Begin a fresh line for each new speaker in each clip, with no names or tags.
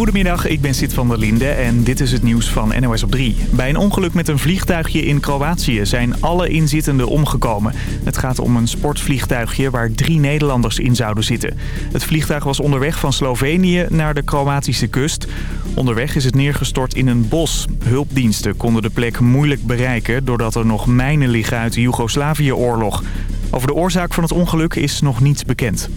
Goedemiddag, ik ben Sid van der Linde en dit is het nieuws van NOS op 3. Bij een ongeluk met een vliegtuigje in Kroatië zijn alle inzittenden omgekomen. Het gaat om een sportvliegtuigje waar drie Nederlanders in zouden zitten. Het vliegtuig was onderweg van Slovenië naar de Kroatische kust. Onderweg is het neergestort in een bos. Hulpdiensten konden de plek moeilijk bereiken doordat er nog mijnen liggen uit de Joegoslavië-oorlog. Over de oorzaak van het ongeluk is nog niets bekend.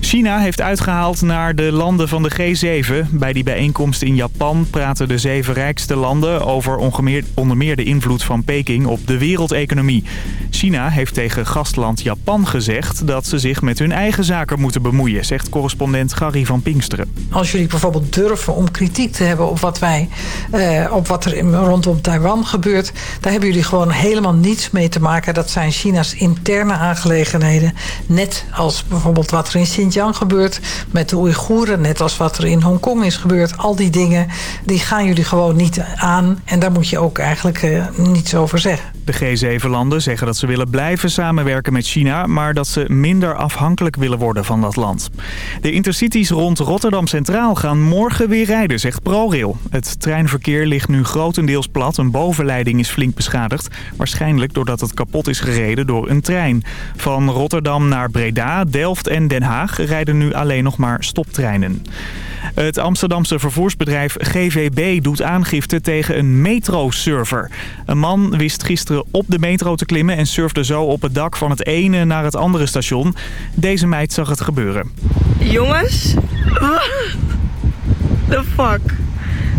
China heeft uitgehaald naar de landen van de G7. Bij die bijeenkomst in Japan praten de zeven rijkste landen over onder meer de invloed van Peking op de wereldeconomie. China heeft tegen gastland Japan gezegd dat ze zich met hun eigen zaken moeten bemoeien, zegt correspondent Gary van Pinksteren.
Als jullie bijvoorbeeld durven om kritiek te hebben op wat, wij, eh, op wat er rondom Taiwan gebeurt, daar hebben jullie gewoon helemaal niets mee te maken. Dat zijn China's interne aangelegenheden. Net als bijvoorbeeld wat er in Xinjiang gebeurt met de Oeigoeren. Net als wat er in Hongkong is gebeurd. Al die dingen die gaan jullie gewoon niet aan. En daar moet je ook eigenlijk uh, niets over zeggen.
De G7-landen zeggen dat ze willen blijven samenwerken met China... maar dat ze minder afhankelijk willen worden van dat land. De intercities rond Rotterdam Centraal gaan morgen weer rijden, zegt ProRail. Het treinverkeer ligt nu grotendeels plat. Een bovenleiding is flink beschadigd. Waarschijnlijk doordat het kapot is gereden door een trein. Van Rotterdam naar Breda, Delft en Den Haag rijden nu alleen nog maar stoptreinen. Het Amsterdamse vervoersbedrijf GVB doet aangifte tegen een metrosurfer. Een man wist gisteren op de metro te klimmen en surfde zo op het dak van het ene naar het andere station. Deze meid zag het gebeuren.
Jongens, the fuck.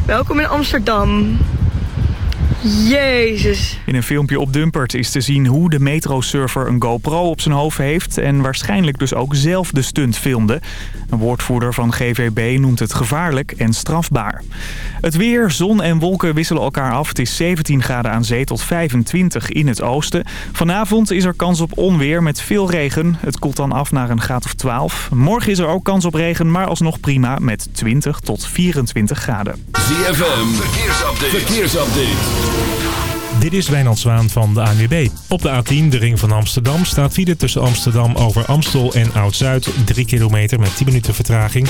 Welkom in Amsterdam. Jezus.
In een filmpje op Dumpert is te zien hoe de metrosurfer een GoPro op zijn hoofd heeft... en waarschijnlijk dus ook zelf de stunt filmde. Een woordvoerder van GVB noemt het gevaarlijk en strafbaar. Het weer, zon en wolken wisselen elkaar af. Het is 17 graden aan zee tot 25 in het oosten. Vanavond is er kans op onweer met veel regen. Het koelt dan af naar een graad of 12. Morgen is er ook kans op regen, maar alsnog prima met 20 tot 24 graden.
ZFM, verkeersupdate. verkeersupdate. Thank you.
Dit is Wijnand Zwaan van de ANWB. Op de A10, de ring van Amsterdam, staat file tussen Amsterdam over Amstel en Oud-Zuid. 3 kilometer met 10 minuten vertraging.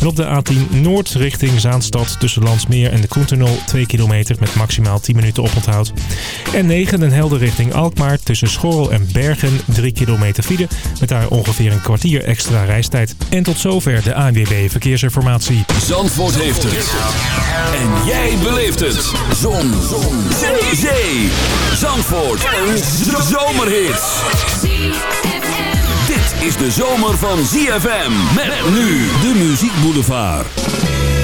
En op de A10 Noord richting Zaanstad tussen Landsmeer en de Koentunnel 2 kilometer met maximaal 10 minuten oponthoud. En 9 Den Helder richting Alkmaar tussen Schorrel en Bergen 3 kilometer file met daar ongeveer een kwartier extra reistijd. En tot zover de ANWB Verkeersinformatie.
Zandvoort heeft het. En jij beleeft het. Zon. Zon. Zee. Zandvoort. Een zomerhit. Dit is de zomer van ZFM. Met nu de Muziek Boulevard.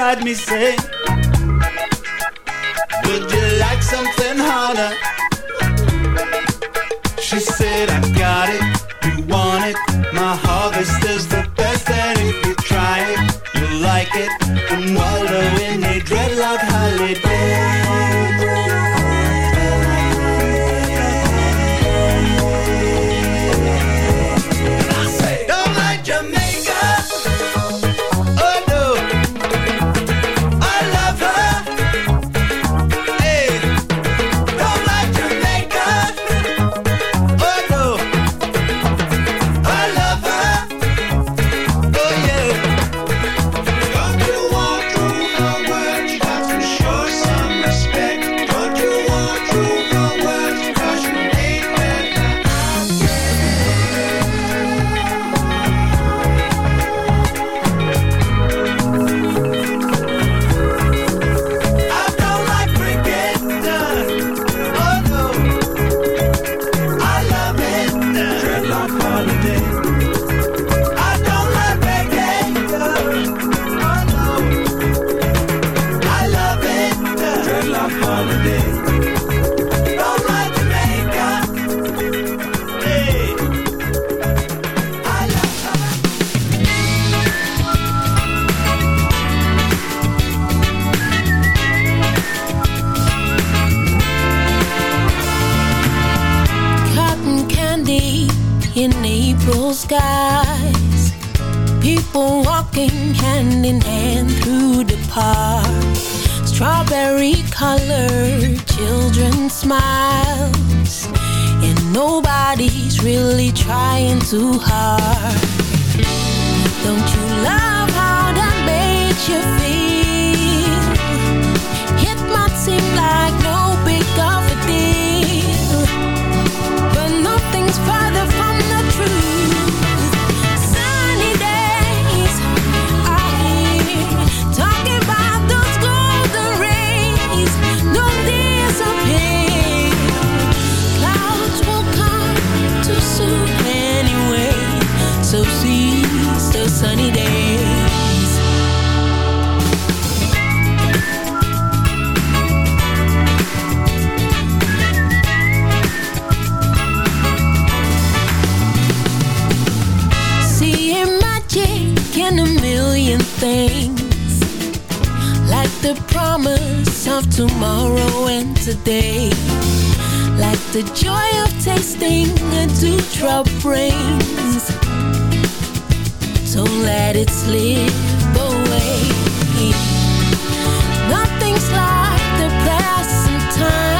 beside me say, Would you like something harder?
tomorrow and today. Like the joy of tasting a dewdrop brings Don't let it slip away. Nothing's like the present time.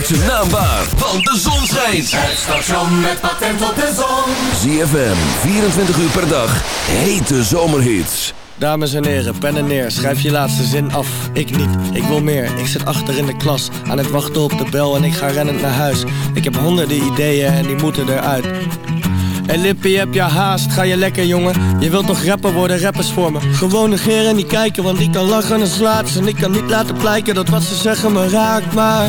Maak zijn naam waar, want de zon schijnt.
Het station met patent op de zon.
ZFM, 24 uur per dag. Hete zomerhits.
Dames en heren, pen en neer, schrijf je laatste zin af. Ik niet, ik wil meer. Ik zit achter in de klas, aan het wachten op de bel en ik ga rennend naar huis. Ik heb honderden ideeën en die moeten eruit. Hey Lippie, heb je haast? Ga je lekker, jongen? Je wilt toch rapper worden, rappers voor me? Gewoon negeren en niet kijken, want ik kan lachen en slaat ze. En ik kan niet laten blijken dat wat ze zeggen me raakt, maar...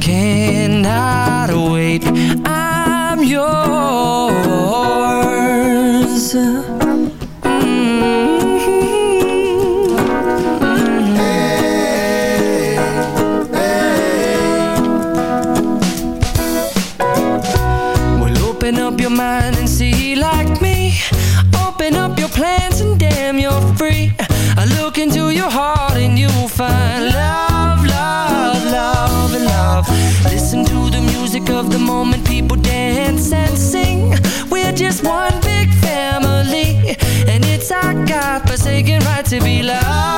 cannot wait. God-forsaken right to be loved,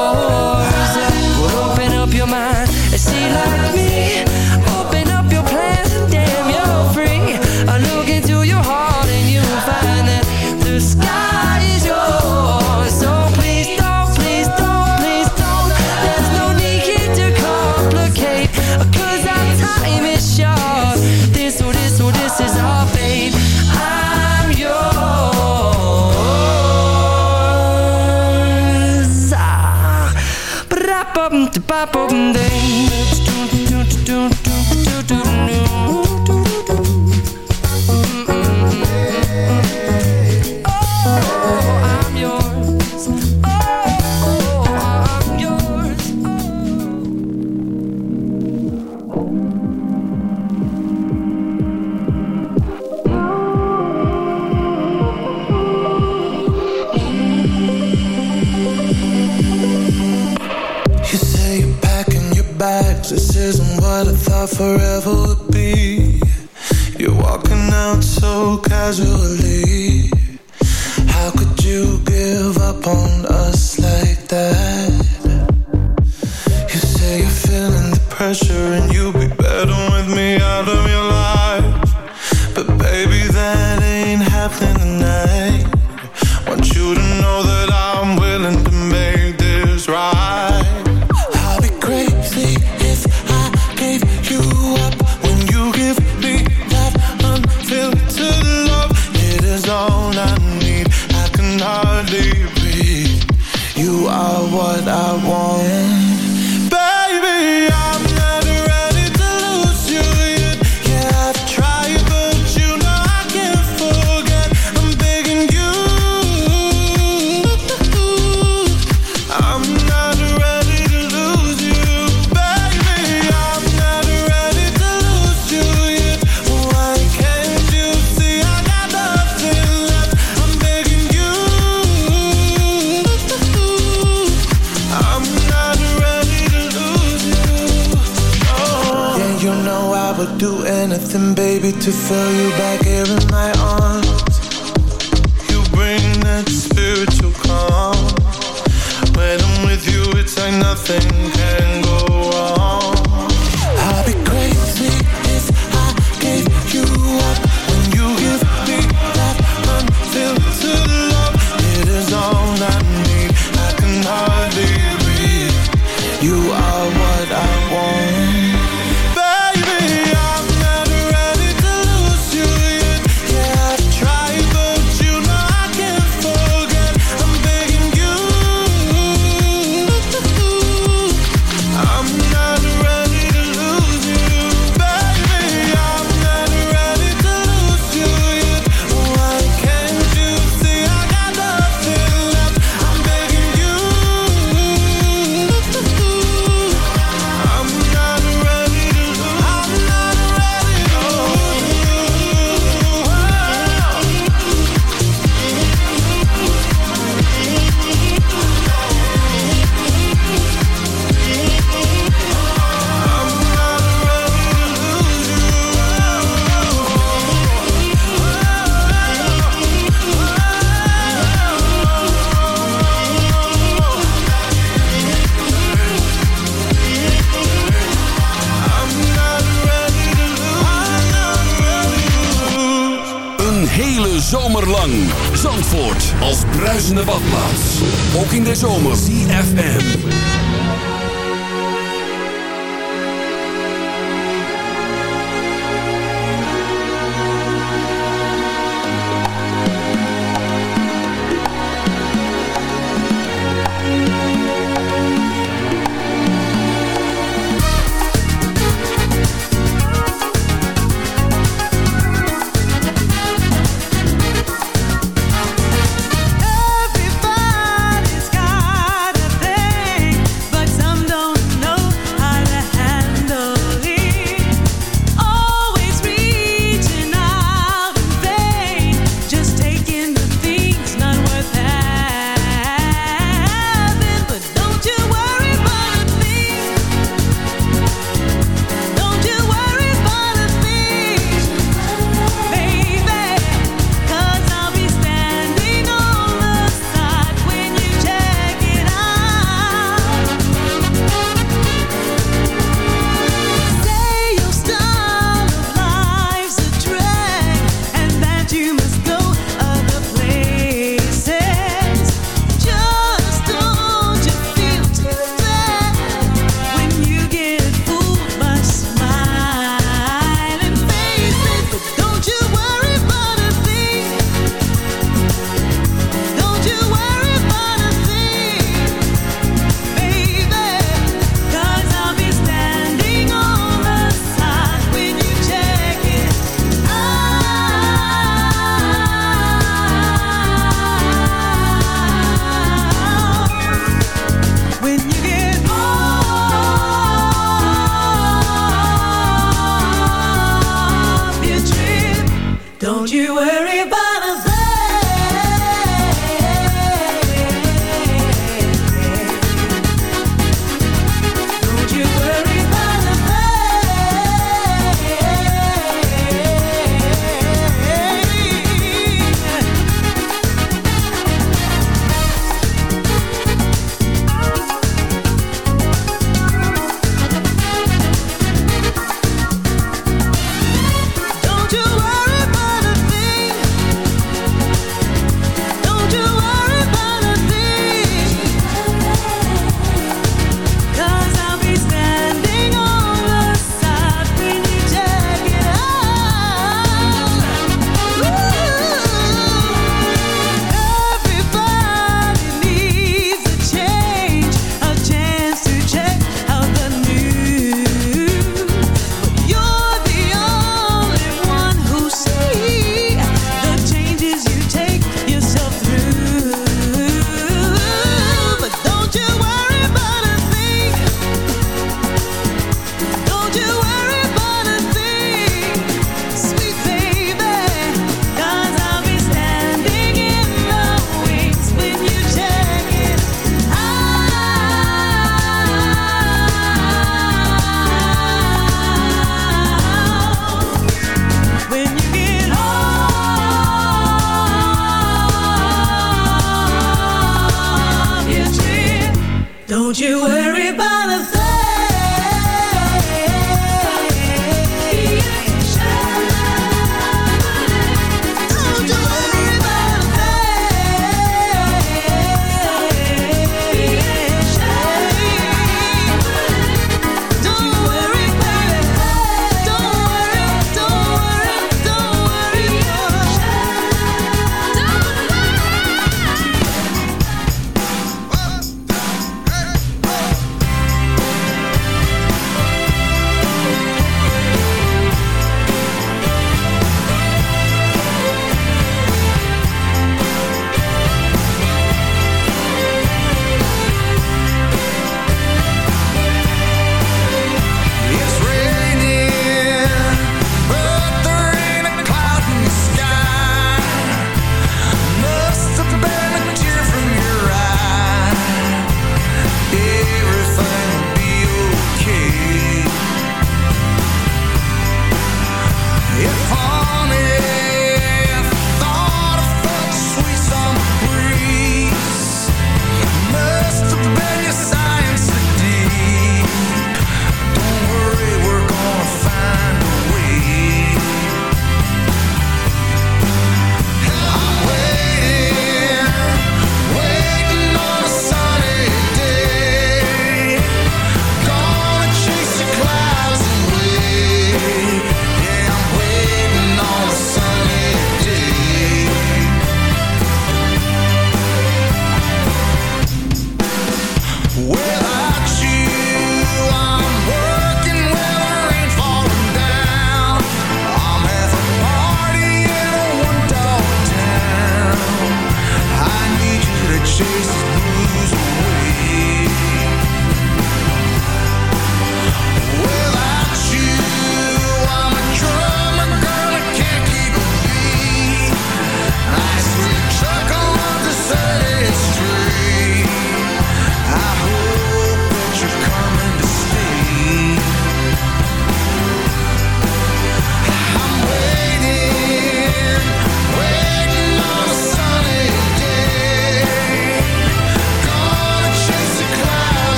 that
I thought forever would be. You're walking out so casually.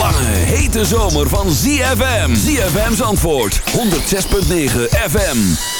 Lange, hete zomer van ZFM. ZFM's antwoord, 106.9 FM.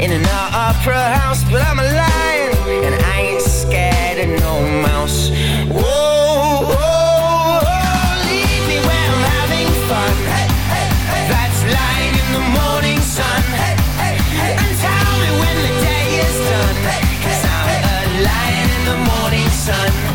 in an opera house, but I'm a lion and I ain't scared of no mouse. Whoa, whoa, whoa, leave me where I'm having fun. That's lying in the morning sun. And tell me when the day is done. I'm a lion in the morning sun.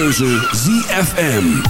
Keuze ZFM.